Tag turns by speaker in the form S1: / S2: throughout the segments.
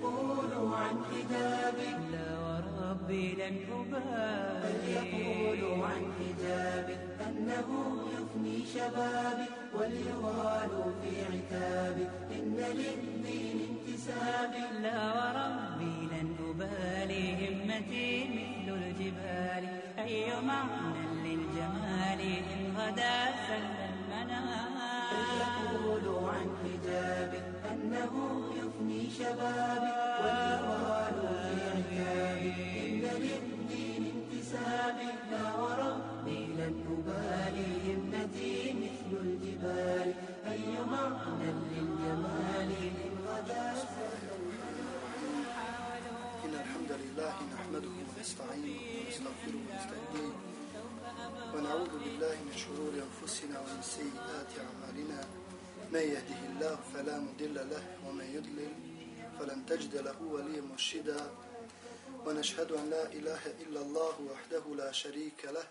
S1: يقولوا عن حجابك
S2: لا وربي لن أبالي.
S1: يقولوا عن حجابك أنه يفني شبابك وليغالوا في عتابك إن للدين انتسابك
S2: لا وربي لن أبالي. همتي مثل الجبال. أي معنى للجمال إن غدا سل المنام
S1: يقولوا عن حجابك أنه يفني شبابك واليغال في عتابك إن للدين انتسابك لا وربي لن أبالي همتي مثل الجبال أي معنى للجمال إن
S3: إن الحمد لله نحمده ونستعينه ونستغفره ونستهديه. ونعوذ بالله من شرور أنفسنا ومن سيئات أعمالنا. من يهده الله فلا مضل له ومن يضلل فلن تجد له وليا مرشدا. ونشهد أن لا إله إلا الله وحده لا شريك له.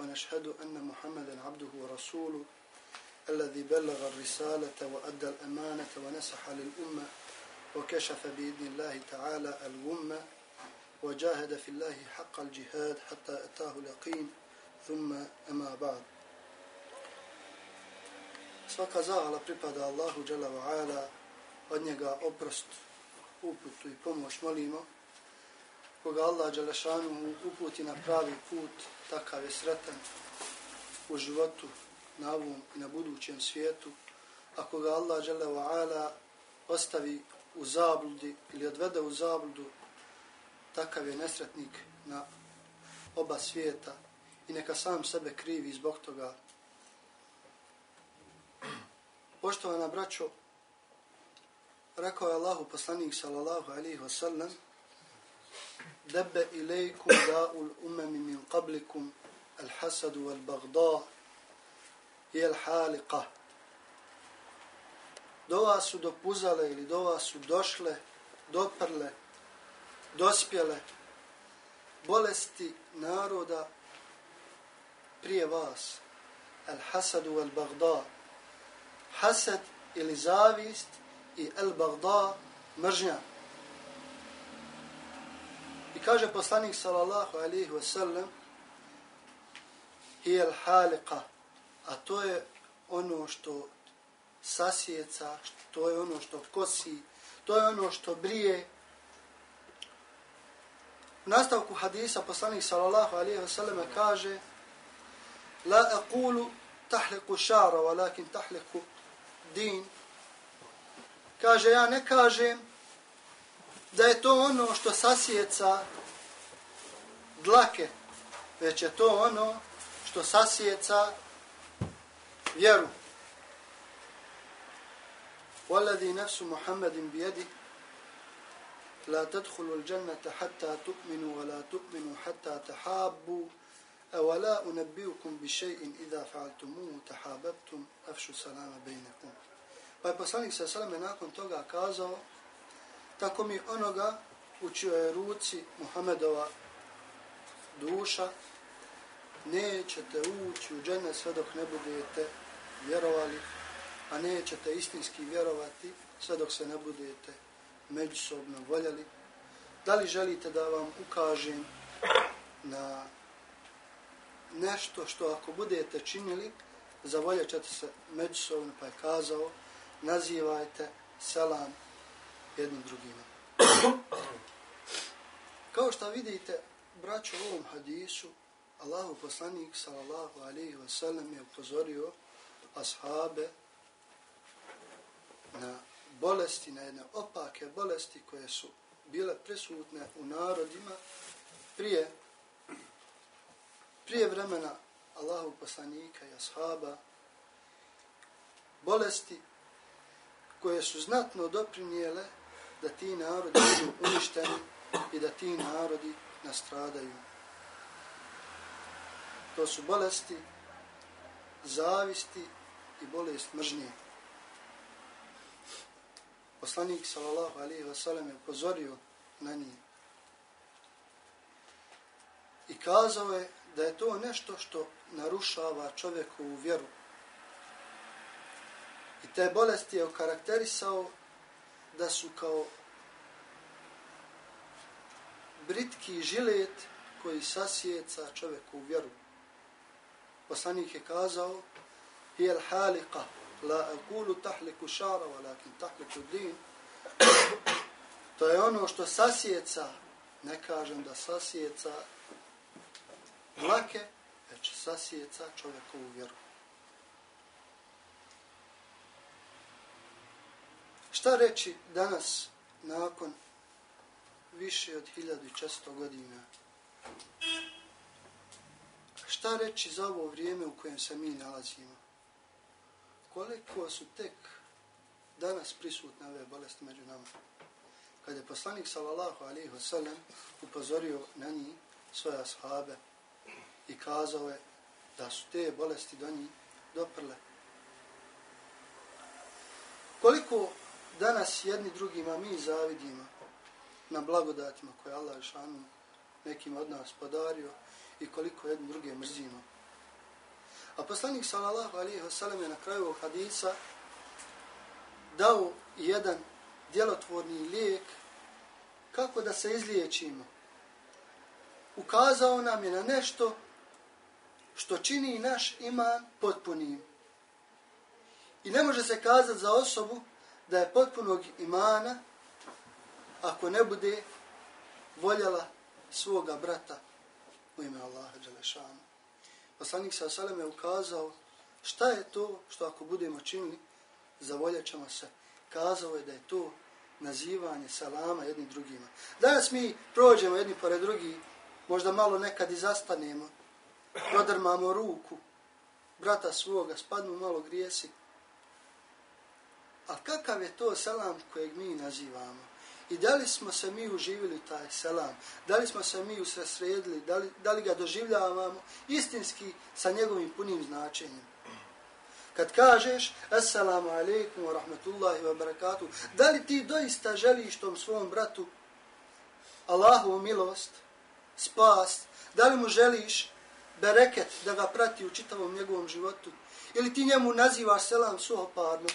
S3: ونشهد أن محمدا عبده ورسوله الذي بلغ الرسالة وأدى الأمانة ونسح للأمة وكشف بإذن الله تعالى الغمة وجاهد في الله حق الجهاد حتى أتاه اليقين. ثم أما بعد. Svaka zahvala pripada Allahu dželle ve Ala, od njega oprost, uputu i pomoć molimo. Koga Allah Đalešanu uputi na pravi put, takav je sretan u životu, na ovom i na budućem svijetu. A koga Allah dželle ve Ala ostavi u zabludi ili odvede u zabludu, takav je nesretnik na oba svijeta i neka sam sebe krivi zbog toga. Poštovana braćo, rekao je Allahu poslanik sallallahu alaihi wasallam, Debe ilaikum da'ul umami min qablikum al hasadu wal bagda i al haliqa. Do vas su dopuzale ili do vas su došle, doprle, dospjele bolesti naroda prije vas. Al hasadu wal ili zavist i el-bagda mržnja. I kaže poslanik sallallahu alaihi wa sallam hi al halika, a to je ono što sasjeca, to je ono što kosi, to je ono što brije. U nastavku hadisa poslanik sallallahu alaihi wa sallam kaže La aqulu tahliku šara, walakin tahliku din. Kaže, ja ne kažem da je to ono što sasjeca dlake, već je to ono što sasjeca vjeru. والذي نفس محمد بيده لا تدخلوا الجنة حتى تؤمنوا ولا تؤمنوا حتى تحابوا أولا أنبئكم بشيء إذا فعلتموه تحاببتم أفشوا السلام بينكم Pa je poslanik sa salame nakon toga kazao, tako mi onoga u čioj ruci Muhammedova duša, nećete ući u džene sve dok ne budete vjerovali, a nećete istinski vjerovati sve dok se ne budete međusobno voljeli. Da li želite da vam ukažem na nešto što ako budete činili, zavoljet ćete se međusobno, pa je kazao, nazivajte selam jednim drugima. Kao što vidite, braćo u ovom hadisu, Allahu poslanik sallallahu alaihi wa sallam je upozorio ashabe na bolesti, na jedne opake bolesti koje su bile prisutne u narodima prije prije vremena Allahu poslanika i ashaba bolesti koje su znatno doprinijele da ti narodi budu uništeni i da ti narodi nastradaju. To su bolesti zavisti i bolest mržnje. Poslanik sallallahu alaihi wa sallam je upozorio na njih. I kazao je da je to nešto što narušava čovjekovu vjeru. I te bolesti je okarakterisao da su kao britki žilet koji sasjeca čovjeku u vjeru. Poslanik je kazao, hijel halika, la akulu tahliku šara, walakin tahliku din. To je ono što sasjeca, ne kažem da sasjeca dlake, već sasjeca čovjekovu vjeru. Šta reći danas, nakon više od 1400 godina? Šta reći za ovo vrijeme u kojem se mi nalazimo? Koliko su tek danas prisutne ove bolesti među nama? Kada je poslanik sallallahu alaihi wa sallam upozorio na njih svoje ashabe i kazao je da su te bolesti do njih doprle. Koliko danas jedni drugima mi zavidimo na blagodatima koje Allah šanu nekim od nas podario i koliko jedni druge mrzimo. A poslanik sallallahu alaihi wa sallam je na kraju ovog hadisa dao jedan djelotvorni lijek kako da se izliječimo. Ukazao nam je na nešto što čini naš iman potpunim. I ne može se kazati za osobu da je potpunog imana ako ne bude voljela svoga brata u ime Allaha Đelešanu. Poslanik sa Salem je ukazao šta je to što ako budemo činili, zavoljet ćemo se. Kazao je da je to nazivanje salama jednim drugima. Danas mi prođemo jedni pored drugi, možda malo nekad i zastanemo, prodrmamo ruku brata svoga, spadnu malo grijesi. A kakav je to selam kojeg mi nazivamo? I da li smo se mi uživili taj selam? Da li smo se mi usresredili? Da li, da li ga doživljavamo istinski sa njegovim punim značenjem? Kad kažeš Assalamu alaikum wa rahmatullahi wa barakatuh, da li ti doista želiš tom svom bratu Allahovu milost, spas, da li mu želiš bereket da ga prati u čitavom njegovom životu? Ili ti njemu nazivaš selam suhoparno,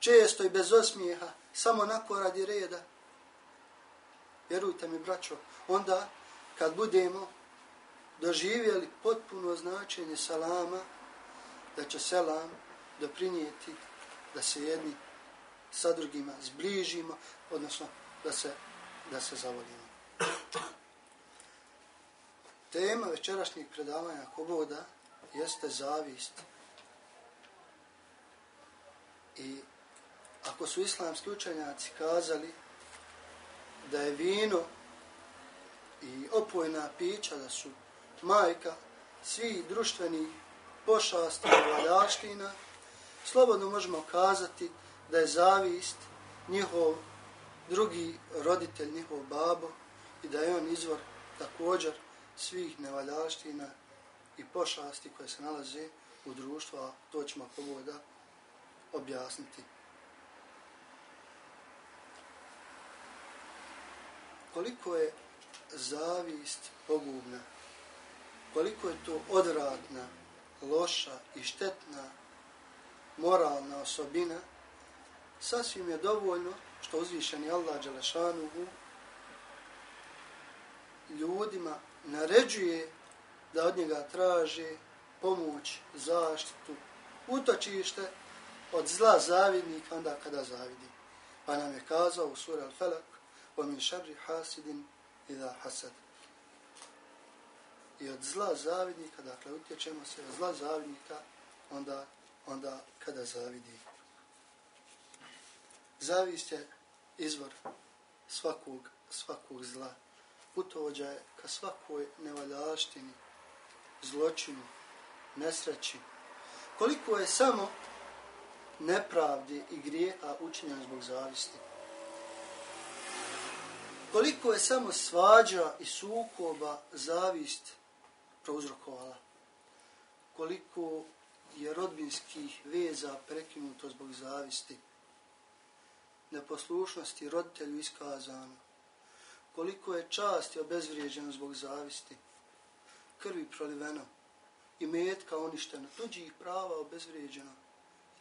S3: često i bez osmijeha, samo nako radi reda. Vjerujte mi, braćo, onda kad budemo doživjeli potpuno značenje salama, da će selam doprinijeti da se jedni sa drugima zbližimo, odnosno da se, da se zavolimo. Tema večerašnjeg predavanja Koboda jeste zavist. I ako su islamski učenjaci kazali da je vino i opojna pića, da su majka svih društvenih pošasti i vladaština, slobodno možemo kazati da je zavist njihov drugi roditelj, njihov babo i da je on izvor također svih nevaljaština i pošasti koje se nalaze u društvu, a to ćemo pogoda objasniti. koliko je zavist pogubna, koliko je to odradna, loša i štetna moralna osobina, sasvim je dovoljno što uzvišeni Allah Đelešanuhu ljudima naređuje da od njega traže pomoć, zaštitu, utočište od zla zavidnika onda kada zavidi. Pa nam je kazao u sura Al-Falak ومن شر حاسد إذا حسد i od zla zavidnika, dakle utječemo se od zla zavidnika onda, onda kada zavidi. Zavist je izvor svakog, svakog zla. Putovođa je ka svakoj nevaljaštini, zločinu, nesreći. Koliko je samo nepravdi i grijeha učinjena zbog zavisti koliko je samo svađa i sukoba zavist prouzrokovala. Koliko je rodbinskih veza prekinuto zbog zavisti. Neposlušnosti roditelju iskazano. Koliko je časti obezvrijeđeno zbog zavisti. Krvi proliveno. I metka uništena, Tuđih prava obezvrijeđeno.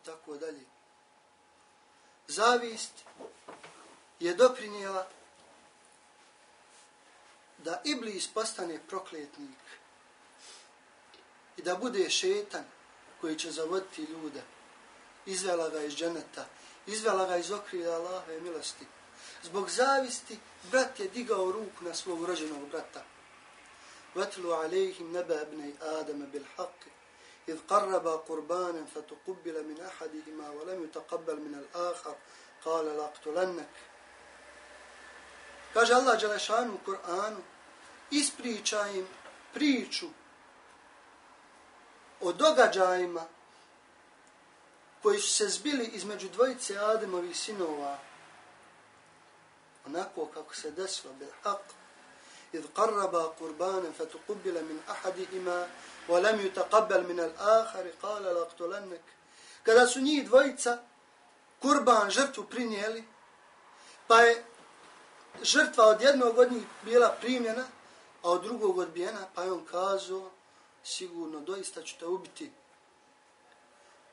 S3: I tako dalje. Zavist je doprinijela da Iblis postane prokletnik i da bude šetan koji će zavoditi ljude. Izvela ga iz dženeta, izvela ga iz okrilja Allahove milosti. Zbog zavisti, brat je digao ruku na svog rođenog brata. Vatlu alejhim neba ibnej Adama bil haqi, إذ قربا قربانا فتقبل من أحدهما ولم يتقبل من الآخر قال لأقتلنك Kaže Allah Đelešanu u Kur'anu, ispriča im priču o događajima koji su se zbili između dvojice Ademovih sinova, onako kako se desilo bil haq, إذ قربا قربانا فتقبل من أحدهما ولم يتقبل من الآخر قال لأقتلنك kada su njih dvojica kurban žrtvu prinijeli, pa je žrtva od jednog od njih bila primljena, a od drugog odbijena, pa je on kazao, sigurno, doista ću te ubiti.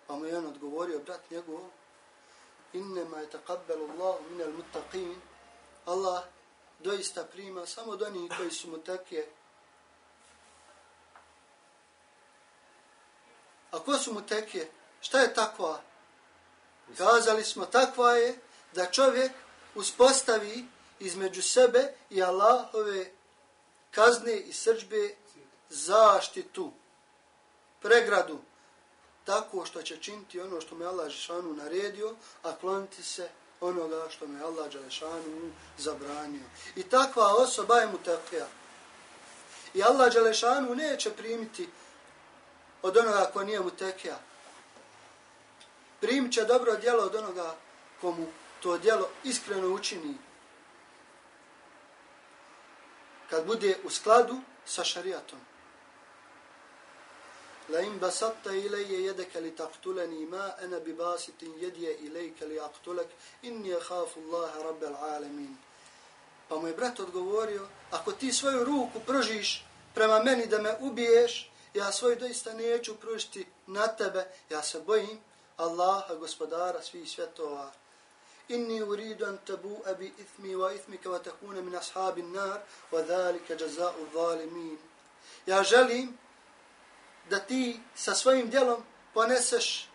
S3: Pa mu je on odgovorio, brat njegov, innema je taqabbelu Allahu minel mutaqin, Allah doista prima samo od onih koji su mutakije. A ko su mutakije? Šta je takva? Kazali smo, takva je da čovjek uspostavi između sebe i Allahove kazne i srđbe zaštitu, pregradu, tako što će činiti ono što me Allah Žešanu naredio, a kloniti se onoga što me Allah Žešanu zabranio. I takva osoba je mutakija. I Allah Žešanu neće primiti od onoga ko nije mutakija. Primit će dobro djelo od onoga komu to djelo iskreno učini. Kad bude u skladu sa šarijatom. La in basatta ilayya yadaka li taqtulani ma ana bi basitin yadi ilayka li aqtulak inni akhafu Allah rabbal alamin. Pa brat odgovorio, ako ti svoju ruku pržiš prema meni da me ubiješ, ja svoju doista neću pružiti na tebe, ja se bojim Allaha, gospodara svih svjetova. Inni uridu an tabu abi ithmi wa ithmika wa takuna min ashabin nar wa dhalika jaza'u zalimin. Ja želim da ti sa svojim djelom poneseš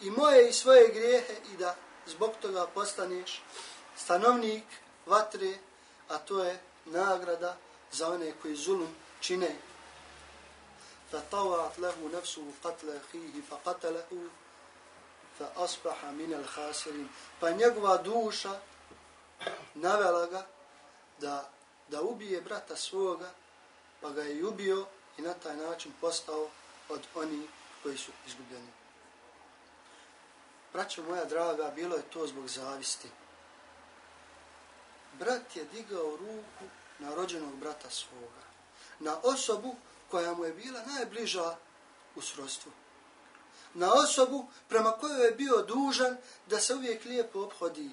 S3: i moje i svoje grijehe i da zbog toga postaneš stanovnik vatre, a to je nagrada za one koji zulum čine. فطوعت tawat lahu قتل qatla فقتله fa من fa asbaha min al khasirin. Pa njegova duša navela ga da, da ubije brata svoga, pa ga je ubio i na taj način postao od oni koji su izgubljeni. Braćo moja draga, bilo je to zbog zavisti. Brat je digao ruku na rođenog brata svoga, na osobu koja mu je bila najbliža u srodstvu. Na osobu prema kojoj je bio dužan da se uvijek lijepo obhodi,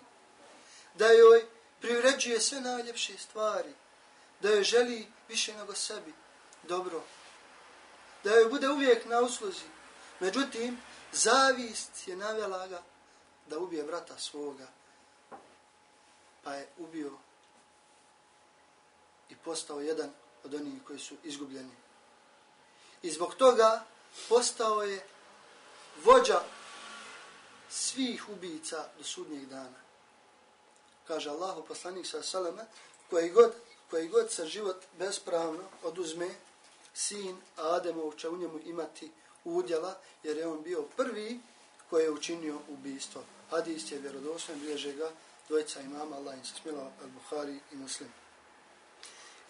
S3: da joj privređuje sve najljepše stvari, da joj želi više nego sebi dobro, da joj bude uvijek na usluzi. Međutim, zavist je navjela ga da ubije brata svoga, pa je ubio i postao jedan od onih koji su izgubljeni. I zbog toga postao je vođa svih ubica do sudnjeg dana. Kaže Allah poslanik sa salama, koji god, koji god sa život bespravno oduzme, sin Ademov će u njemu imati udjela, jer je on bio prvi koji je učinio ubijstvo. Hadis je vjerodosven, bilježe ga dvojica imama, Allah im se smila, al-Bukhari i Muslim.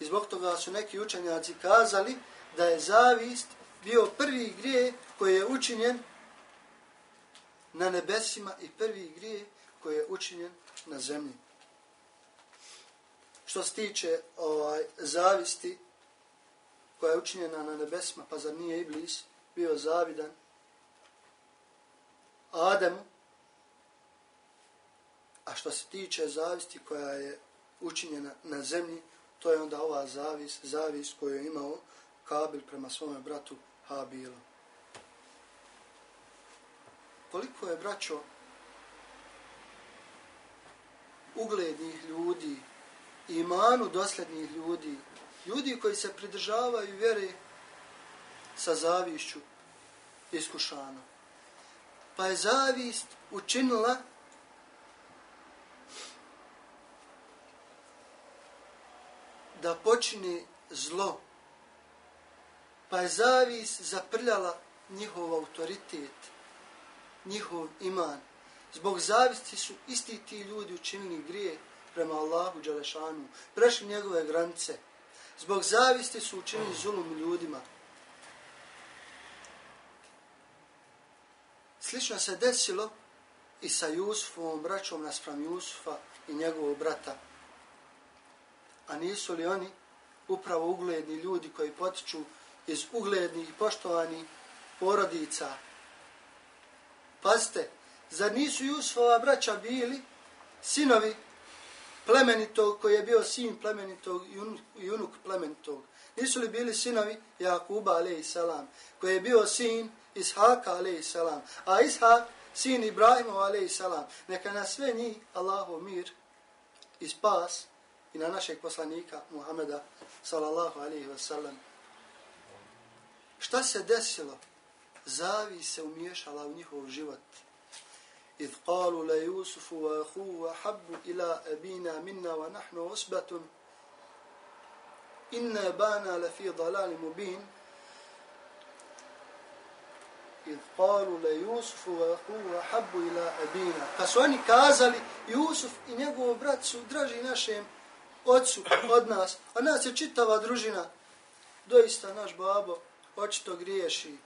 S3: I zbog toga su neki učenjaci kazali da je zavist bio prvi grije koji je učinjen na nebesima i prvi grije koji je učinjen na zemlji. Što se tiče ovaj, zavisti, koja je učinjena na nebesma, pa zar nije Iblis bio zavidan Ademu, a što se tiče zavisti koja je učinjena na zemlji, to je onda ova zavis, zavis koju je imao Kabil prema svome bratu Habilu. Koliko je braćo uglednih ljudi, imanu doslednih ljudi, ljudi koji se pridržavaju vjere sa zavišću iskušano. Pa je zavist učinila da počini zlo. Pa je zavist zaprljala njihov autoritet, njihov iman. Zbog zavisti su isti ti ljudi učinili grije prema Allahu Đalešanu, prešli njegove granice. Zbog zavisti su učinili zulum ljudima. Slično se desilo i sa Jusufom, braćom naspram Jusufa i njegovog brata. A nisu li oni upravo ugledni ljudi koji potiču iz uglednih i poštovanih porodica? Pazite, zar nisu Jusufova braća bili sinovi plemenitog koji je bio sin plemenitog i unuk plemenitog? Nisu li bili sinovi Jakuba a.s. koji je bio sin Ishaka a.s. A Ishak sin Ibrahima a.s. Neka na sve njih Allahov mir i spas i na našeg poslanika Muhameda sallallahu alaihi ve sellem. Šta se desilo? Zavi se umiješala u njihov život. إذ قالوا ليوسف وأخوه حب إلى أبينا منا ونحن عصبة إن بانا لفي ضلال مبين إذ قالوا ليوسف وأخوه حب إلى أبينا فسواني كازali Jusuf i njegov brat su draži našem ocu od nas, a nas je čitava družina. Doista naš babo očito griješi.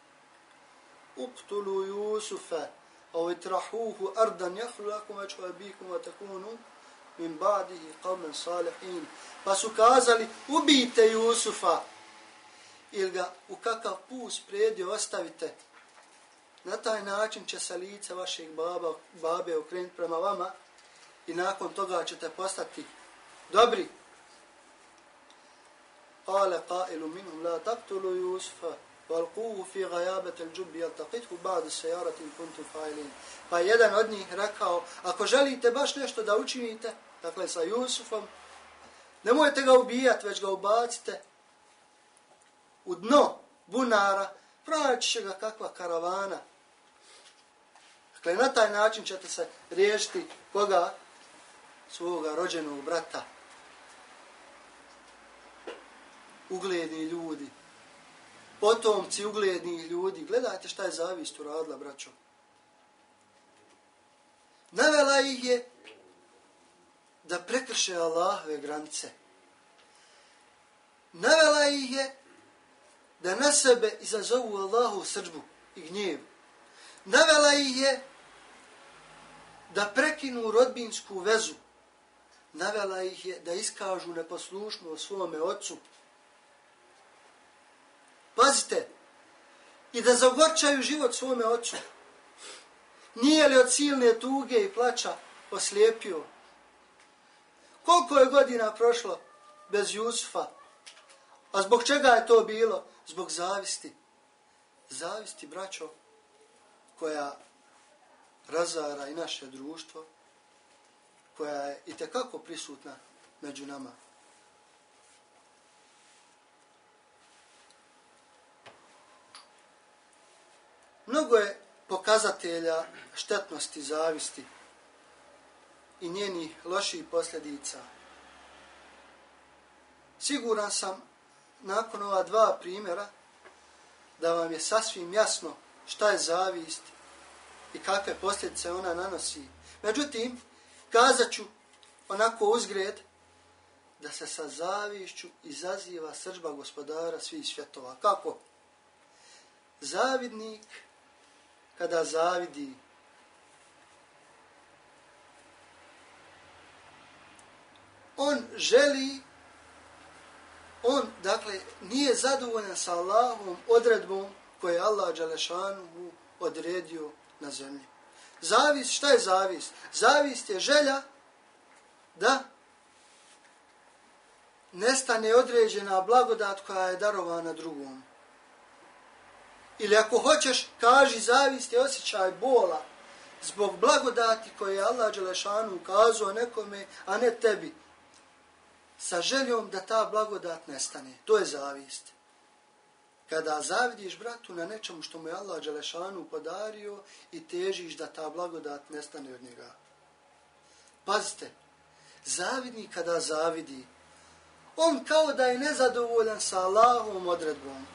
S3: Uktulu Jusufa, او اطرحوه ارضا يخلو لكم وجه ابيكم وتكونوا min ba'dihi qawmen salihin. Pa su kazali, ubijte Jusufa ili ga u kakav pus predio ostavite. Na taj način će se lice vašeg baba, babe okrenuti prema vama i nakon toga ćete postati dobri. Kale qailu minhum la taqtulu Jusufa والقوه في غيابة الجب يلتقطه بعد السيارة إن كنتم فاعلين pa jedan od njih rekao ako želite baš nešto da učinite dakle sa Jusufom nemojte ga ubijati već ga ubacite u dno bunara praći će ga kakva karavana dakle na taj način ćete se riješiti koga svoga rođenog brata ugledni ljudi potomci uglednih ljudi. Gledajte šta je zavist uradila, braćo. Navela ih je da prekrše Allahove granice. Navela ih je da na sebe izazovu Allahu srđbu i gnjev. Navela ih je da prekinu rodbinsku vezu. Navela ih je da iskažu neposlušno svome ocu Pazite, i da zagorčaju život svome ocu. Nije li od silne tuge i plaća oslijepio? Koliko je godina prošlo bez Jusufa? A zbog čega je to bilo? Zbog zavisti. Zavisti, braćo, koja razara i naše društvo, koja je i tekako prisutna među nama. Mnogo je pokazatelja štetnosti zavisti i njenih loših posljedica. Siguran sam, nakon ova dva primjera, da vam je sasvim jasno šta je zavist i kakve posljedice ona nanosi. Međutim, kazat ću onako uzgred da se sa zavišću izaziva sržba gospodara svih svjetova. Kako? Zavidnik kada zavidi. On želi, on, dakle, nije zadovoljan sa Allahom odredbom koje je Allah Đalešanu odredio na zemlji. Zavist, šta je zavist? Zavist je želja da nestane određena blagodat koja je darovana drugom. Ili ako hoćeš, kaži zavist i osjećaj bola zbog blagodati koje je Allah Đelešanu ukazao nekome, a ne tebi. sa željom da ta blagodat nestane. To je zavist. Kada zavidiš bratu na nečemu što mu je Allah Đelešanu podario i težiš da ta blagodat nestane od njega. Pazite, zavidni kada zavidi, on kao da je nezadovoljan sa Allahom odredbom.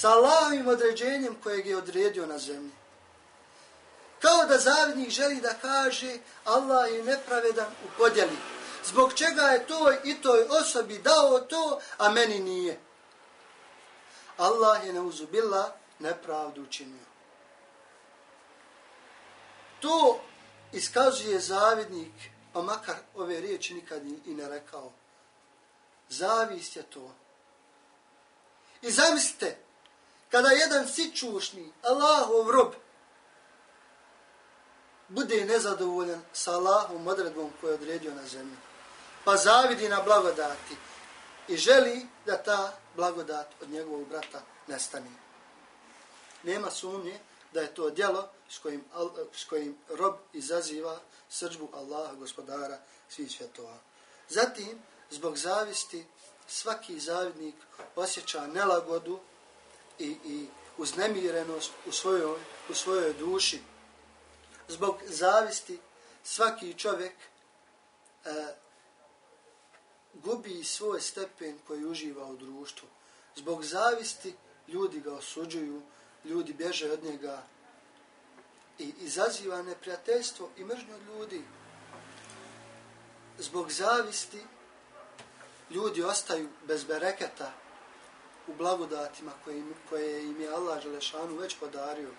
S3: Sa Allahovim određenjem kojeg je odredio na zemlji. Kao da zavidnik želi da kaže Allah je nepravedan u podjeli. Zbog čega je toj i toj osobi dao to, a meni nije. Allah je neuzubila nepravdu učinio. To iskazuje zavidnik, pa makar ove riječi nikad i ne rekao. Zavist je to. I zamislite, kada jedan sičušni Allahov rob bude nezadovoljan sa Allahom odredbom koju je odredio na zemlji, pa zavidi na blagodati i želi da ta blagodat od njegovog brata nestane. Nema sumnje da je to djelo s kojim, s kojim rob izaziva srđbu Allaha, gospodara svih svjetova. Zatim, zbog zavisti, svaki zavidnik osjeća nelagodu i, i uznemirenost u svojoj, u svojoj duši. Zbog zavisti, svaki čovjek e, gubi svoj stepen koji uživa u društvu. Zbog zavisti ljudi ga osuđuju, ljudi bježe od njega i izaziva neprijateljstvo i mržnju ljudi. Zbog zavisti ljudi ostaju bez bereketa u blagodatima koje im, koje im je Allah Želešanu već podario.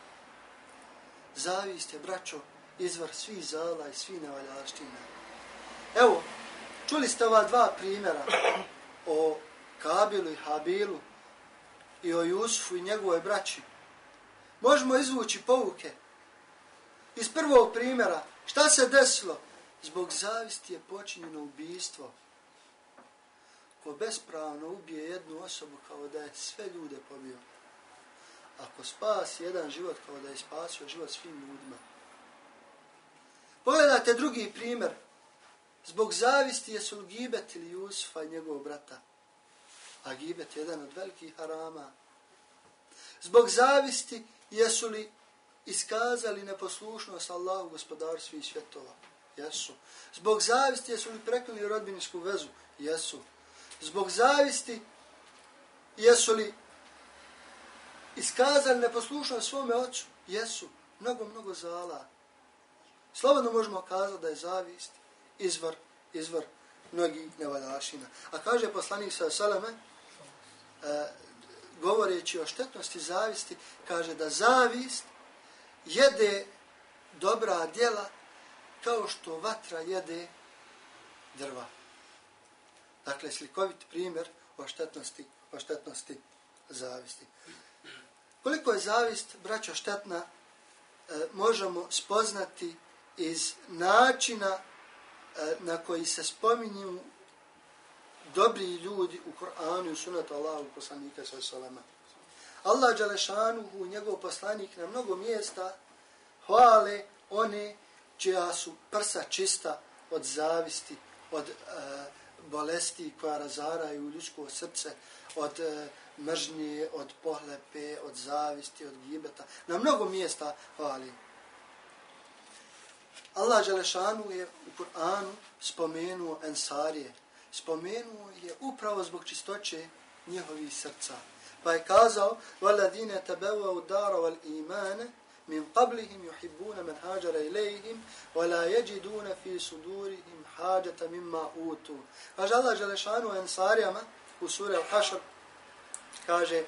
S3: Zavist je, braćo, izvor svih zala i svih nevaljaština. Evo, čuli ste ova dva primjera o Kabilu i Habilu i o Jusufu i njegovoj braći. Možemo izvući povuke. Iz prvog primjera, šta se desilo? Zbog zavisti je počinjeno ubijstvo. Ko bespravno ubije jednu osobu kao da je sve ljude pobio. Ako spas jedan život kao da je spasio život svim ljudima. Pogledajte drugi primjer. Zbog zavisti je Sulgibet ili Jusufa i njegovog brata. A gibet je jedan od velikih harama. Zbog zavisti jesu li iskazali neposlušnost Allahu gospodaru svih svjetova? Jesu. Zbog zavisti jesu li preklili rodbinsku vezu? Jesu. Zbog zavisti jesu li iskazali neposlušnost svome ocu? Jesu. Mnogo, mnogo zala. Slobodno možemo kazati da je zavist izvor, izvor mnogih nevaljašina. A kaže poslanik sa Salame, e, govoreći o štetnosti zavisti, kaže da zavist jede dobra djela kao što vatra jede drva. Dakle, slikovit primjer o štetnosti, o štetnosti zavisti. Koliko je zavist, braćo, štetna, e, možemo spoznati iz načina e, na koji se spominju dobri ljudi u Kur'anu i u Allahu poslanika sa salama. Allah Đalešanuhu, njegov poslanik na mnogo mjesta hvale one čija su prsa čista od zavisti, od uh, bolesti koja razaraju ljudsko srce, od uh, mržnje, od pohlepe, od zavisti, od gibeta. Na mnogo mjesta hvali. Allah Đalešanu je u Kur'anu spomenuo ensarije, spomenuo je upravo zbog čistoće njihovih srca. Pa je kazao, وَالَّذِينَ تَبَوَوْ دَارَ وَالْإِيمَانَ min qablihim yuhibbuna man hajara ilayhim wa la yajiduna fi sudurihim hajata mimma utu. Fajalla jalashan wa ansariyama u suri al-hashr kaže e,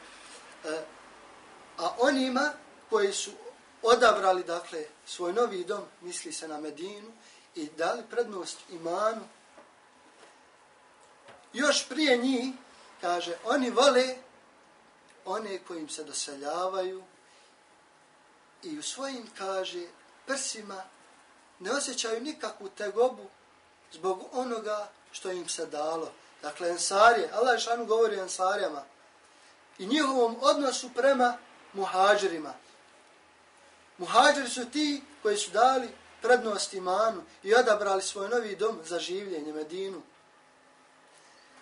S3: a onima koji su odabrali dakle svoj novi dom misli se na Medinu i dali prednost imanu još prije njih kaže oni vole one kojim se doseljavaju i u svojim, kaže, prsima ne osjećaju nikakvu tegobu zbog onoga što im se dalo. Dakle, ensarije, Allah šanu govori o ensarijama i njihovom odnosu prema muhađirima. Muhađiri su ti koji su dali prednost imanu i odabrali svoj novi dom za življenje Medinu.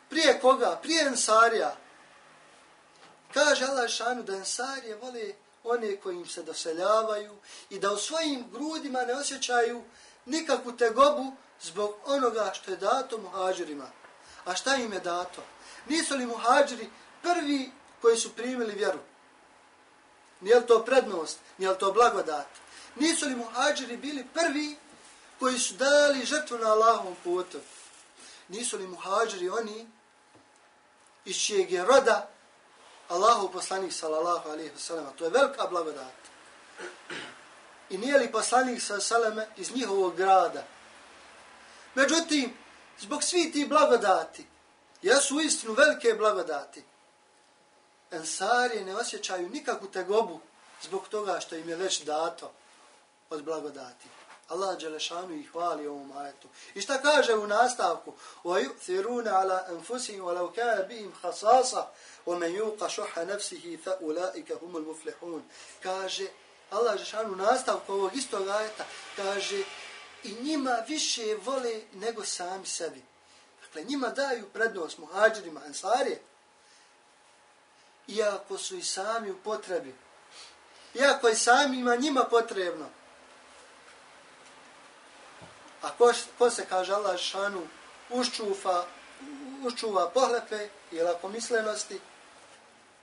S3: Prije koga? Prije Ensarija. Kaže Allah šanu da Ensarije vole one koji se doseljavaju i da u svojim grudima ne osjećaju nikakvu tegobu zbog onoga što je dato muhađirima. A šta im je dato? Nisu li muhađiri prvi koji su primili vjeru? Nije li to prednost? Nije li to blagodat? Nisu li muhađiri bili prvi koji su dali žrtvu na Allahovom putu? Nisu li muhađiri oni iz čijeg je roda Allahu poslanik sallallahu alaihi wasallam. To je velika blagodat. I nije li poslanik sallallahu iz njihovog grada? Međutim, zbog svi ti blagodati, jesu u istinu velike blagodati, Ensari ne osjećaju nikakvu tegobu zbog toga što im je već dato od blagodati. Allah Đelešanu ih hvali ovom ajetu. I šta kaže u nastavku? وَيُؤْثِرُونَ عَلَىٰ أَنفُسِهِمْ وَلَوْ كَانَ بِهِمْ خَصَاصًا وَمَنْ يُوقَ شُحَ نَفْسِهِ فَأُولَٰئِكَ هُمُ الْمُفْلِحُونَ Kaže, Allah Đelešanu u nastavku ovog istog ajeta kaže i njima više vole nego sami sebi. Dakle, njima daju prednost muhađirima, ansarije, iako su i sami u potrebi. Iako je samima njima potrebno. A ko, ko se kaže Allah šanu uščufa, uščuva pohlepe i lakomislenosti,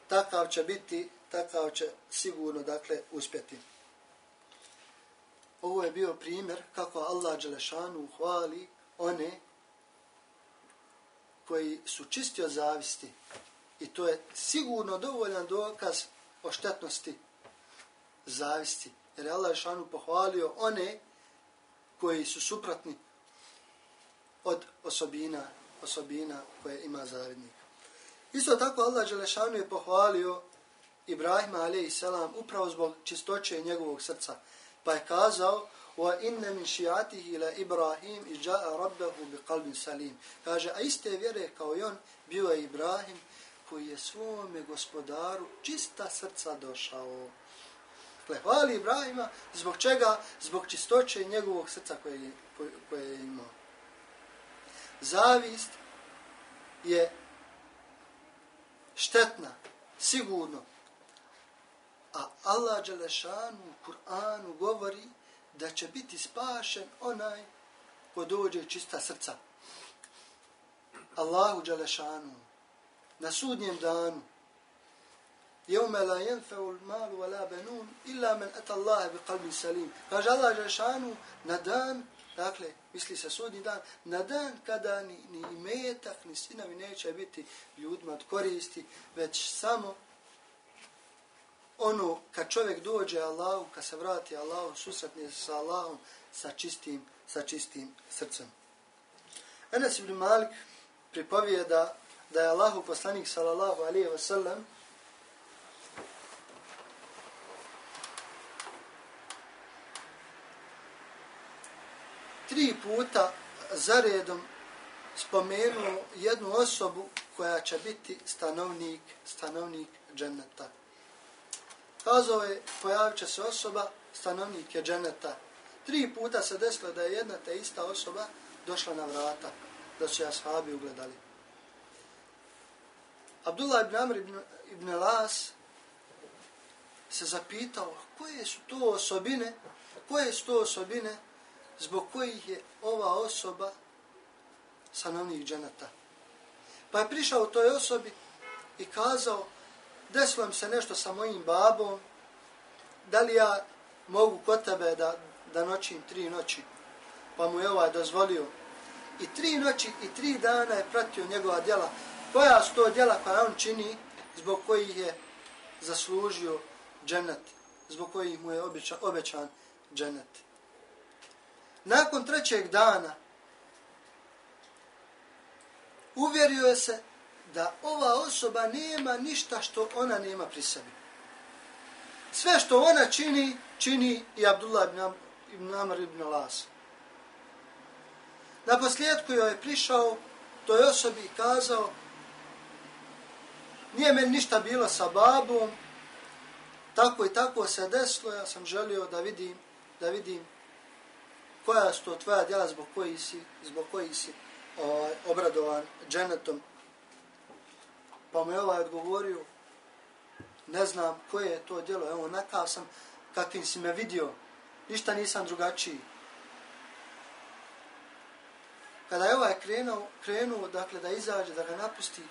S3: takav će biti, takav će sigurno, dakle, uspjeti. Ovo je bio primjer kako Allah Đelešanu hvali one koji su čisti od zavisti, I to je sigurno dovoljan dokaz o štetnosti zavisti. Jer je Allah Đelešanu pohvalio one koji su suprotni od osobina, osobina koje ima zavidnik. Isto tako Allah Đelešanu je pohvalio Ibrahima a.s. upravo zbog čistoće njegovog srca. Pa je kazao wa inna min šiatihi la Ibrahim i ja'a rabbahu bi qalbin salim. Kaže, a iste vjere kao i on bio je Ibrahim koji je svome gospodaru čista srca došao. Dakle, hvali Ibrahima, zbog čega? Zbog čistoće njegovog srca koje je, koje je imao. Zavist je štetna, sigurno. A Allah Đelešanu u Kur'anu govori da će biti spašen onaj ko dođe čista srca. Allahu Đelešanu na sudnjem danu jevme la jenfeu malu la benun illa men eta Allahe bi kalbin salim. Kaže Allah Žešanu na dan, dakle, misli se sudni dan, na dan kada ni, ni imetak, ni sinovi neće biti ljudima od koristi, već samo ono, kad čovjek dođe Allahu, kad se vrati Allahu, susretne se sa Allahom, sa čistim, sa čistim srcem. Enes ibn Malik pripovijeda da da je Allahu poslanik sallallahu alaihi wa tri puta zaredom spomenuo jednu osobu koja će biti stanovnik, stanovnik dženeta. Kazao je, pojavit će se osoba, stanovnik je dženeta. Tri puta se desilo da je jedna ta ista osoba došla na vrata, da su je ashabi ugledali. Abdullah ibn Amr ibn, ibn Las se zapitao koje su to osobine, koje su to osobine zbog kojih je ova osoba sanovnih dženata. Pa je prišao toj osobi i kazao desilo se nešto sa mojim babom, da li ja mogu kod tebe da, da noćim tri noći. Pa mu je ovaj dozvolio. I tri noći i tri dana je pratio njegova djela koja su to djela koja on čini zbog kojih je zaslužio džennet, zbog kojih mu je obećan, obećan džennet. Nakon trećeg dana uvjerio je se da ova osoba nema ništa što ona nema pri sebi. Sve što ona čini, čini i Abdullah ibn Amr ibn Las. Na posljedku joj je prišao toj osobi i kazao nije meni ništa bilo sa babom, tako i tako se desilo, ja sam želio da vidim, da vidim koja su to tvoja djela zbog koji si, zbog koji si ovaj, obradovan dženetom. Pa mu je ovaj odgovorio, ne znam koje je to djelo, evo nakav sam kakvim si me vidio, ništa nisam drugačiji. Kada je ovaj krenuo, krenuo dakle, da izađe, da ga napusti,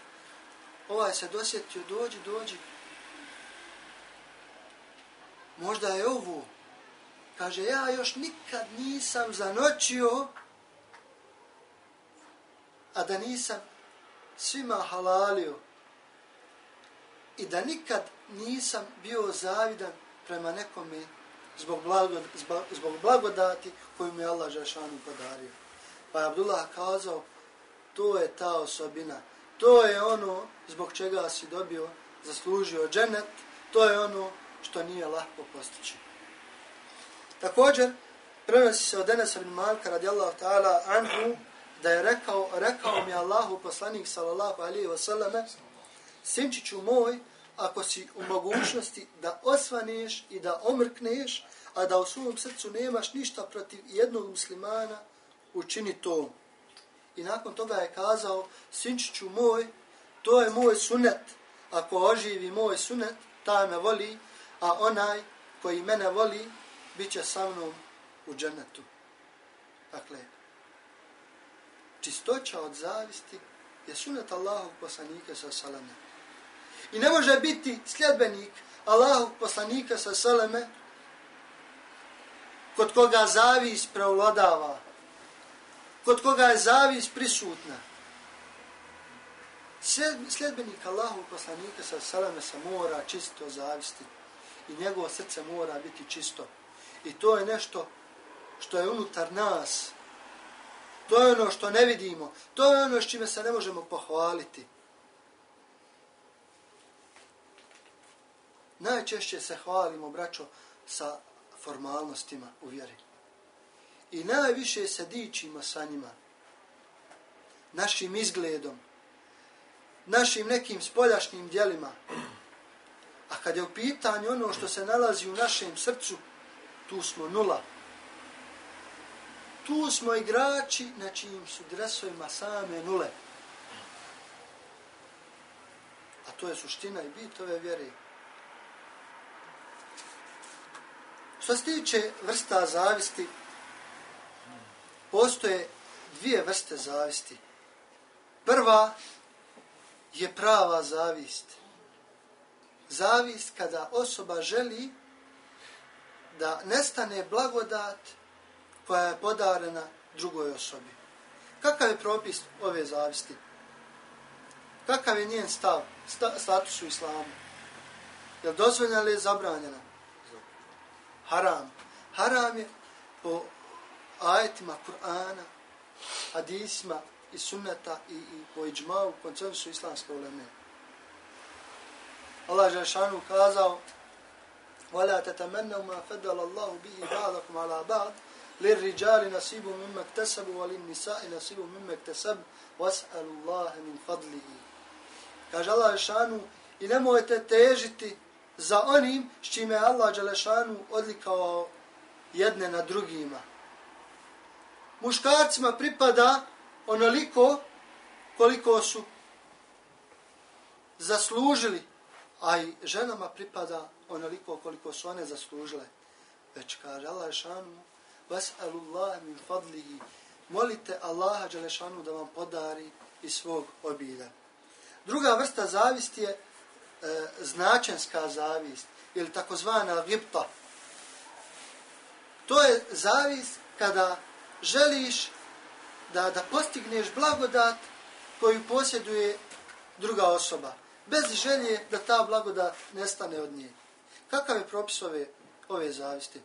S3: ovaj se dosjetio, dođi, dođi. Možda je ovo. Kaže, ja još nikad nisam zanočio, a da nisam svima halalio i da nikad nisam bio zavidan prema nekome zbog, blagod, zbog blagodati koju mi je Allah Žešanu podario. Pa je Abdullah kazao, to je ta osobina, to je ono zbog čega si dobio, zaslužio dženet, to je ono što nije lahko postići. Također, prenosi se od Enes ibn Malka radijallahu ta'ala anhu, da je rekao, rekao mi Allahu poslanik sallallahu alaihi wa sallame, sinčiću moj, ako si u mogućnosti da osvaneš i da omrkneš, a da u svom srcu nemaš ništa protiv jednog muslimana, učini to. I nakon toga je kazao, sinčiću moj, to je moj sunet. Ako oživi moj sunet, taj me voli, a onaj koji mene voli, bit će sa mnom u dženetu. Dakle, čistoća od zavisti je sunet Allahog poslanika sa salame. I ne može biti sljedbenik Allahog poslanika sa salame kod koga zavis preulodava, kod koga je zavis prisutna. Sljedbenik Allahog poslanika sa salame se mora čisto zavisti i njegovo srce mora biti čisto. I to je nešto što je unutar nas, To je ono što ne vidimo. To je ono s čime se ne možemo pohvaliti. Najčešće se hvalimo, braćo, sa formalnostima u vjeri. I najviše se dičimo sa njima. Našim izgledom. Našim nekim spoljašnjim dijelima. A kad je u pitanju ono što se nalazi u našem srcu, tu smo nula tu smo igrači na čijim su dresovima same nule. A to je suština i bit ove vjere. Što se tiče vrsta zavisti, postoje dvije vrste zavisti. Prva je prava zavist. Zavist kada osoba želi da nestane blagodat koja je podarena drugoj osobi. Kakav je propis ove zavisti? Kakav je njen stav, sta, status u islamu? Je li dozvoljena ili je zabranjena? Haram. Haram je po ajetima Kur'ana, hadisima i sunneta i, i po iđmavu, koncensu islamske uleme. Allah Žešanu kazao وَلَا تَتَمَنَّوْ مَا فَدَّلَ اللَّهُ بِهِ بَعْضَكُمْ عَلَى بَعْضٍ للرجال نصيب مما اكتسبوا وللنساء نصيب مما اكتسب واسأل الله من فضله kaže Allah Želešanu i nemojte težiti za onim s čime Allah Želešanu odlikao jedne na drugima. Muškarcima pripada onoliko koliko su zaslužili, a i ženama pripada onoliko koliko su one zaslužile. Već kaže Allah Želešanu Vas'alullah min fadlihi. Molite Allaha Đelešanu da vam podari iz svog obilja. Druga vrsta zavisti je e, značenska zavist ili takozvana gipta. To je zavist kada želiš da, da postigneš blagodat koju posjeduje druga osoba. Bez želje da ta blagodat nestane od nje. Kakav je propis ove, ove zavisti?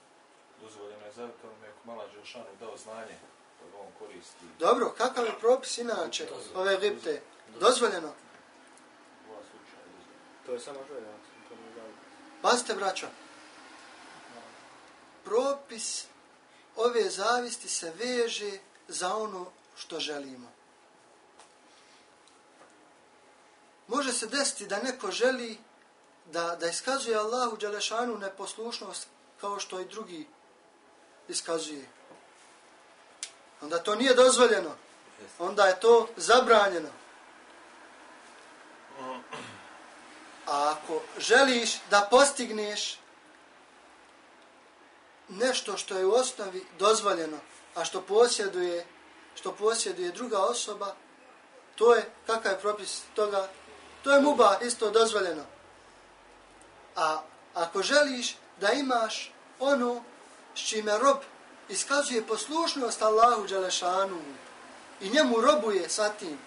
S4: Dozvoljeno je zato mala Đelšanu dao znanje koje on koristi.
S3: Dobro, kakav je propis inače ove Egipte? Dozvoljeno?
S5: To je samo želja.
S3: Pazite, braćo. Propis ove zavisti se veže za ono što želimo. Može se desiti da neko želi da, da iskazuje Allahu Đelešanu neposlušnost kao što i drugi iskazuje. onda to nije dozvoljeno. Onda je to zabranjeno. A ako želiš da postigneš nešto što je u osnovi dozvoljeno, a što posjeduje, što posjeduje druga osoba, to je, kakav je propis toga, to je muba isto dozvoljeno. A ako želiš da imaš ono s čime rob iskazuje poslušnost Allahu Đelešanu i njemu robuje sa tim,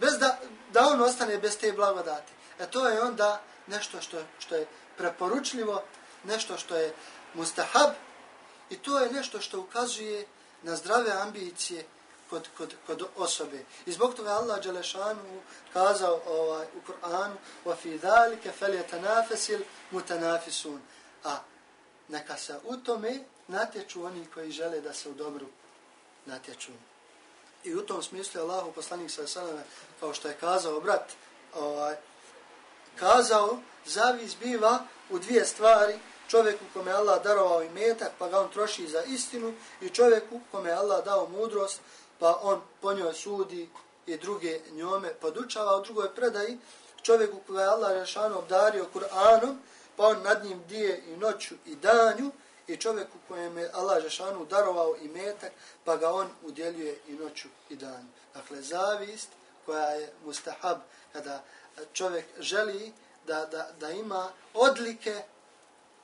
S3: bez da, da on ostane bez te blagodati. E to je onda nešto što, što je preporučljivo, nešto što je mustahab i to je nešto što ukazuje na zdrave ambicije kod, kod, kod osobe. I zbog toga Allah Đelešanu kazao ovaj, u Kur'anu وَفِي ذَلِكَ فَلْيَتَنَافَسِ الْمُتَنَافِسُونَ A neka se u tome natječu oni koji žele da se u dobru natječu. I u tom smislu je Allah poslanik sa salame, kao što je kazao brat, ovaj, kazao, zavis biva u dvije stvari, čovjeku kome je Allah darovao i metak, pa ga on troši za istinu, i čovjeku kome je Allah dao mudrost, pa on po njoj sudi i druge njome podučava. U drugoj predaji, čovjeku koje je Allah rešano obdario Kur'anom, pa on nad njim dije i noću i danju, i čovjeku kojem je Allah Žešanu darovao i metak, pa ga on udjeljuje i noću i danju. Dakle, zavist koja je mustahab, kada čovjek želi da, da, da ima odlike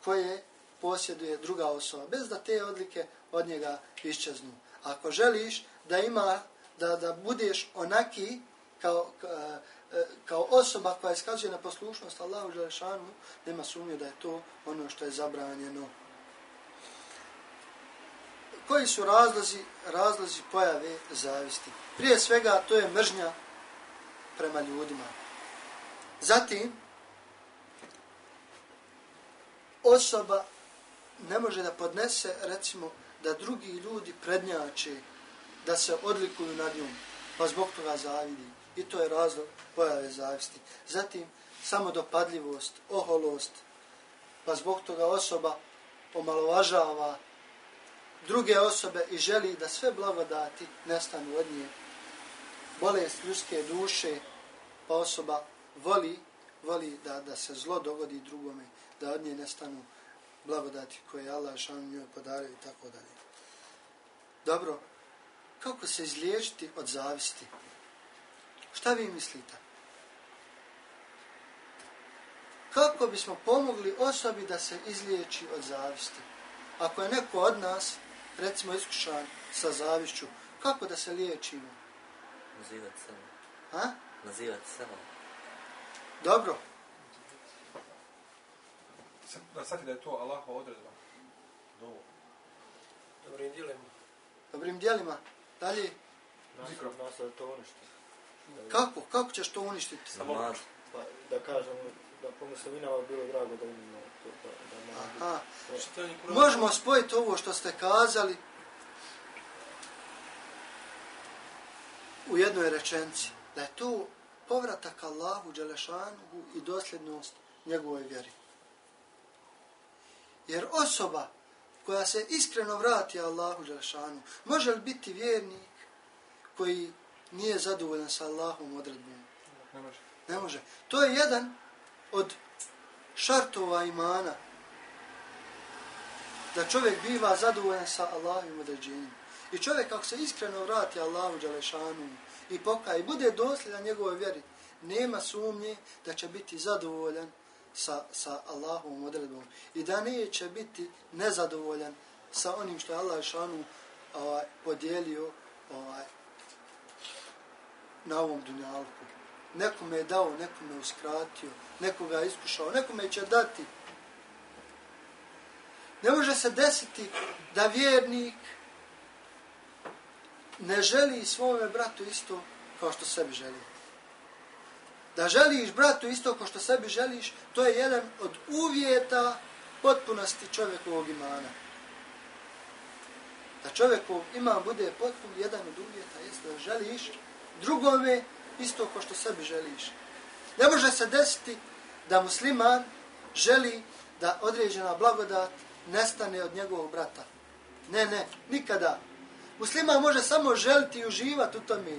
S3: koje posjeduje druga osoba, bez da te odlike od njega iščeznu. Ako želiš da ima, da, da budeš onaki kao, e, kao osoba koja iskazuje na poslušnost Allahu Želešanu, nema sumnje da je to ono što je zabranjeno. Koji su razlozi, razlozi pojave zavisti? Prije svega to je mržnja prema ljudima. Zatim, osoba ne može da podnese, recimo, da drugi ljudi prednjače, da se odlikuju nad njom, pa zbog toga zavidi. I to je razlog pojave zavisti. Zatim, samodopadljivost, oholost, pa zbog toga osoba omalovažava druge osobe i želi da sve blagodati nestanu od nje. Bolest ljudske duše, pa osoba voli, voli da, da se zlo dogodi drugome, da od nje nestanu blagodati koje Allah šan njoj podario i tako dalje. Dobro, kako se izliječiti od zavisti? Šta vi mislite? Kako bismo pomogli osobi da se izliječi od zavisti? Ako je neko od nas, recimo, iskušan sa zavišću, kako da se liječimo?
S5: Nazivati sebe.
S3: Ha?
S5: Nazivati sebe.
S3: Dobro.
S4: Da sad da je to Allahova odredba. Dovo.
S6: Dobrim dijelima.
S3: Dobrim dijelima. Dalje.
S6: Nas, nas da to uništi.
S3: Kako? Kako ćeš to uništiti?
S5: Samo.
S6: Pa, da kažem, da po musliminama bilo drago da imamo to. Da, da
S3: Aha. Možemo spojiti ovo što ste kazali u jednoj rečenci. Da je to povratak Allahu Đelešanuhu i dosljednost njegovoj vjeri. Jer osoba koja se iskreno vrati Allahu Đelešanu, može li biti vjernik koji nije zadovoljan sa Allahom odredbom?
S4: Ne može.
S3: Ne može. To je jedan od šartova imana da čovjek biva zadovoljan sa Allahom određenjem. I čovjek ako se iskreno vrati Allahu Đelešanu i poka i bude dosljedan njegove vjeri, nema sumnje da će biti zadovoljan sa, sa Allahovom odredbom i da neće biti nezadovoljan sa onim što je Allah šanu ovaj, podijelio ovaj, na ovom dunjalku. Nekome je dao, nekome je uskratio, nekoga je iskušao, nekome će dati. Ne može se desiti da vjernik ne želi svome bratu isto kao što sebi želi da želiš bratu isto ko što sebi želiš, to je jedan od uvjeta potpunosti čovjekovog imana. Da čovjekov iman bude potpun, jedan od uvjeta jeste da želiš drugome isto ko što sebi želiš. Ne može se desiti da musliman želi da određena blagodat nestane od njegovog brata. Ne, ne, nikada. Musliman može samo želiti i uživati u tome.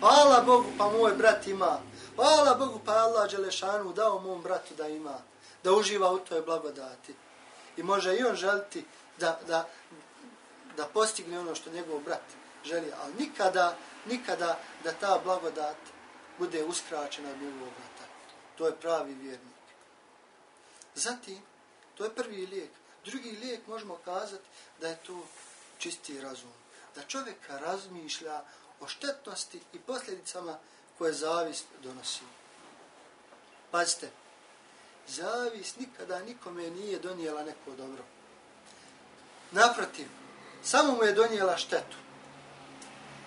S3: Hvala Bogu pa moj brat ima. Hvala Bogu pa Allah Đelešanu dao mom bratu da ima. Da uživa u toj blagodati. I može i on želiti da, da, da postigne ono što njegov brat želi. Ali nikada, nikada da ta blagodat bude uskraćena od njegovog brata. To je pravi vjernik. Zatim, to je prvi lijek. Drugi lijek možemo kazati da je to čisti razum. Da čovjek razmišlja o štetnosti i posljedicama koje zavist donosi. Pazite, zavist nikada nikome nije donijela neko dobro. Naprotiv, samo mu je donijela štetu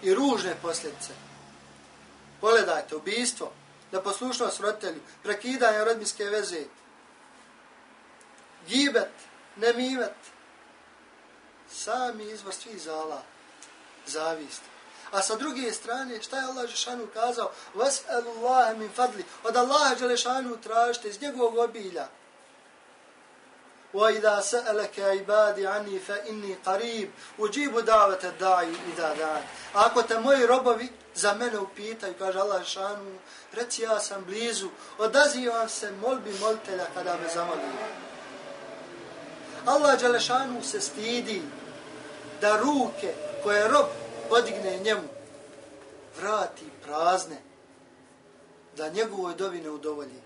S3: i ružne posljedice. Pogledajte, ubijstvo, da roditelju, prekidanje rodbinske veze, gibet, nemivet, sami izvor svih zala, zavist. A sa druge strane, šta je Allah Žešanu kazao? Vas Allah min fadli. Od Allaha Žešanu tražite iz njegovog obilja. وَإِذَا سَأَلَكَ عِبَادِ عَنِّي فَإِنِّي قَرِيبٌ uđibu دَعْوَةَ الدَّعِي إِذَا دَعَنِ Ako te moji robovi za mene upitaju, kaže Allah Žešanu, reci ja sam blizu, odazivam se molbi molitelja kada me zamoli. Allah Đelešanu se stidi da ruke koje rob podigne njemu, vrati prazne, da njegovoj dobi ne udovolji.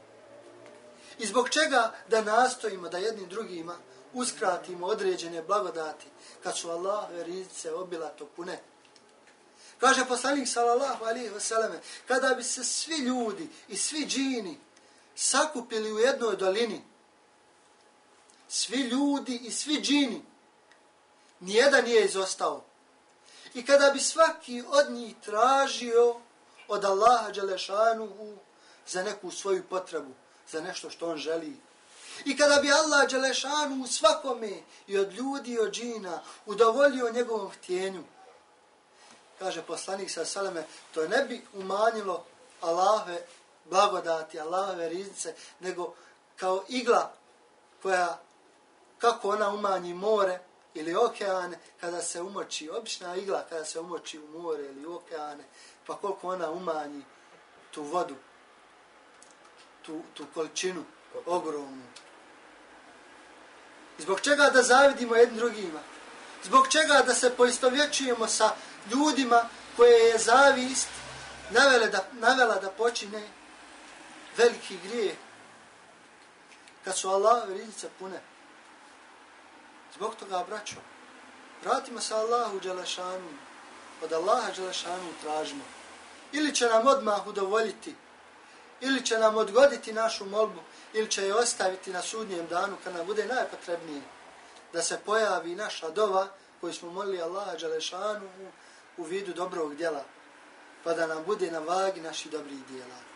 S3: I zbog čega da nastojimo da jednim drugima uskratimo određene blagodati kad su Allah rizice obila to pune. Kaže poslanik sallallahu alihi wasallam, kada bi se svi ljudi i svi džini sakupili u jednoj dolini, svi ljudi i svi džini, nijedan nije izostao. I kada bi svaki od njih tražio od Allaha Đelešanuhu za neku svoju potrebu, za nešto što on želi. I kada bi Allah Đelešanuhu svakome i od ljudi i od džina udovoljio njegovom htjenju, kaže poslanik sa Saleme, to ne bi umanjilo Allahove blagodati, Allahove riznice, nego kao igla koja, kako ona umanji more, ili okean kada se umoči, obična igla kada se umoči u more ili u okeane, pa koliko ona umanji tu vodu, tu, tu količinu ogromnu. Zbog čega da zavidimo jednim drugima? Zbog čega da se poistovjećujemo sa ljudima koje je zavist navela da, navela da počine veliki grije kad su Allah rizice pune. Zbog toga, braćo, vratimo se Allahu Đelešanu, od Allaha Đelešanu tražimo. Ili će nam odmah udovoljiti, ili će nam odgoditi našu molbu, ili će je ostaviti na sudnjem danu kad nam bude najpotrebnije da se pojavi naša dova koju smo molili Allaha Đelešanu u, u vidu dobrog djela, pa da nam bude na vagi naši dobrih djela.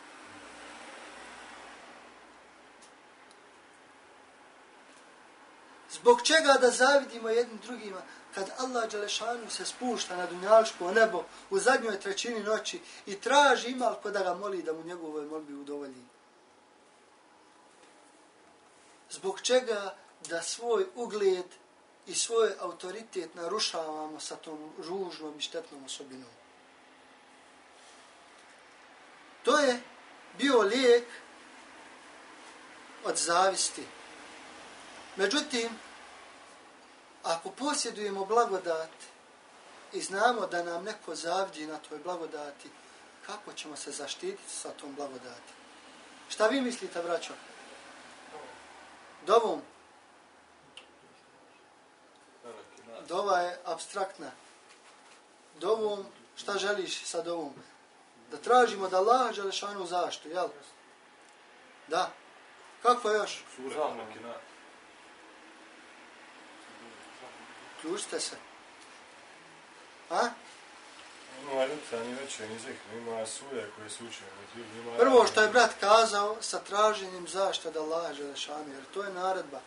S3: Zbog čega da zavidimo jednim drugima kad Allah Đelešanu se spušta na dunjalško nebo u zadnjoj trećini noći i traži imal ko da ga moli da mu njegovoj molbi udovolji. Zbog čega da svoj ugled i svoj autoritet narušavamo sa tom ružnom i štetnom osobinom. To je bio lijek od zavisti. Međutim, ako posjedujemo blagodat i znamo da nam neko zavdi na toj blagodati, kako ćemo se zaštititi sa tom blagodati? Šta vi mislite, braćo? Dovom. Dova je abstraktna. Dovom, šta želiš sa dovom? Da tražimo da Allah žele šanu zaštu, jel? Da. Kako još?
S4: Sura
S3: Uključite se. A?
S7: Ima ljuca, ni veće, ni zih, ima suje koje se uče.
S3: Prvo što je brat kazao sa traženjem zašto da Allah Želešanu, jer to je naredba.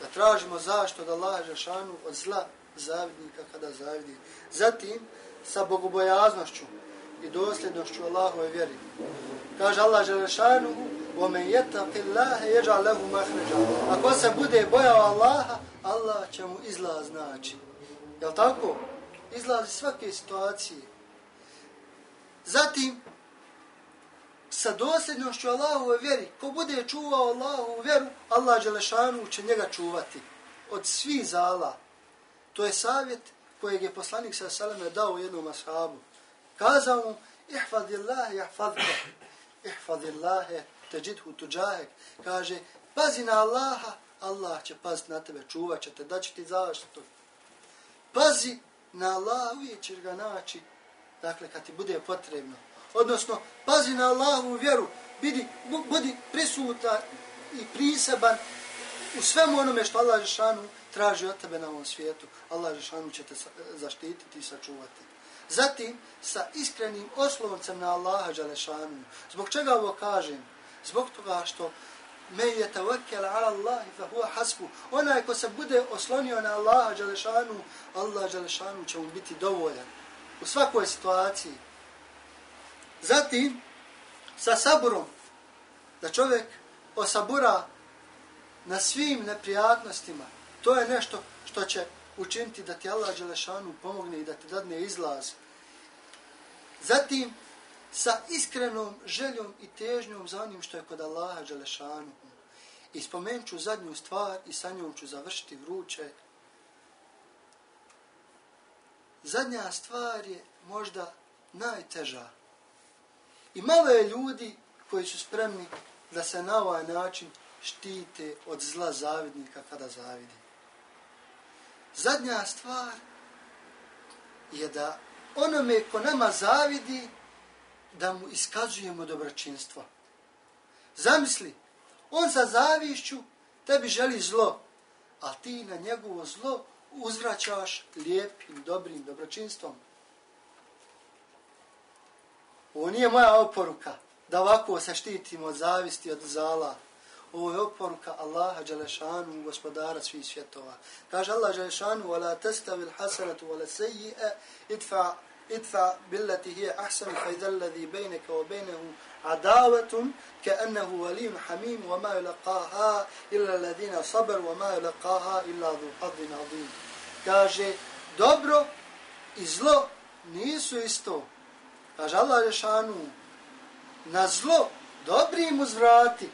S3: Da tražimo zašto da Allah Želešanu od zla zavidnika kada zavidi. Zatim, sa bogobojaznošću i dosljednošću Allahove vjeri. Kaže Allah Želešanu, وَمَنْ يَتَقِ اللَّهَ يَجَعْ لَهُ مَحْرَجًا Ako se bude bojao Allaha, Allah će mu izlaz naći. Jel tako? izlazi svake situacije. Zatim, sa dosljednošću Allahove vjeri, ko bude čuvao Allahovu vjeru, Allah Đelešanu će njega čuvati od svih zala. To je savjet kojeg je poslanik sa Saleme dao jednom ashabu. Kazao mu, ihfadillahi, ihfadke, ihfadillahe, teđidhu tuđahek. Kaže, pazi na Allaha, Allah će paziti na tebe, čuvat će te, da će ti zaštitu. Pazi na Allah, uvijek ćeš ga naći, dakle, kad ti bude potrebno. Odnosno, pazi na Allahu vjeru, bidi, budi prisuta i priseban u svemu onome što Allah Žešanu traži od tebe na ovom svijetu. Allah Žešanu će te zaštititi i sačuvati. Zatim, sa iskrenim oslovcem na Allaha Žešanu. Zbog čega ovo kažem? Zbog toga što men je tawakkel ala Allahi fa huwa hasbu. Onaj ko se bude oslonio na Allaha Đalešanu, Allah Đalešanu će mu biti dovoljan. U svakoj situaciji. Zatim, sa saburom, da čovjek osabura na svim neprijatnostima, to je nešto što će učiniti da ti Allah Đelešanu pomogne i da ti dadne izlaz. Zatim, sa iskrenom željom i težnjom za onim što je kod Allaha Đelešanu. I spomenut ću zadnju stvar i sa njom ću završiti vruće. Zadnja stvar je možda najteža. I malo je ljudi koji su spremni da se na ovaj način štite od zla zavidnika kada zavidi. Zadnja stvar je da onome ko nama zavidi, da mu iskazujemo dobročinstvo. Zamisli, on sa zavišću tebi želi zlo, a ti na njegovo zlo uzvraćaš lijepim, dobrim dobročinstvom. Ovo nije moja oporuka da ovako se štitimo od zavisti, od zala. Ovo je oporuka Allaha Đalešanu, gospodara svih svjetova. Kaže Allah Đalešanu, وَلَا تَسْتَوِ الْحَسَنَةُ وَلَا سَيِّئَ اِدْفَعْ ادفع بالتي هي احسن فاذا الذي بينك وبينه عداوه كانه ولي حميم وما يلقاها الا الذين wa وما يلقاها الا ذو حظ عظيم كاجي dobro i zlo nisu isto. Kaže Allah rešanu na zlo dobrim uzvrati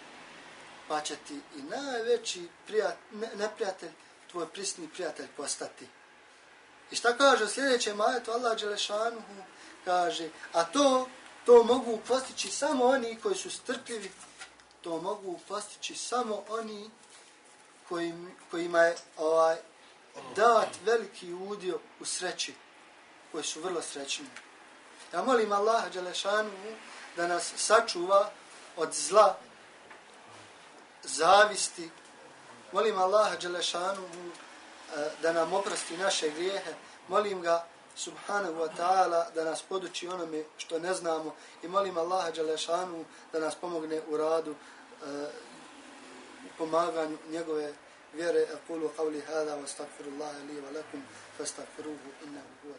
S3: pa će ti i najveći prijatelj, neprijatelj tvoj prisni prijatelj postati. I šta kaže u sljedećem ajetu Allah Đelešanuhu? Kaže, a to, to mogu postići samo oni koji su strpljivi, to mogu postići samo oni koji, kojima je ovaj, dat veliki udio u sreći, koji su vrlo srećni. Ja molim Allaha Đelešanuhu da nas sačuva od zla, zavisti. Molim Allaha Đelešanuhu da nam oprosti naše grijehe. Molim ga subhanahu wa ta'ala da nas poduči onome što ne znamo i molim Allaha Đalešanu da nas pomogne u radu u pomaganju njegove vjere. Aqulu qavli hada wa stakfirullaha li wa lakum fa stakfiruhu innahu huwa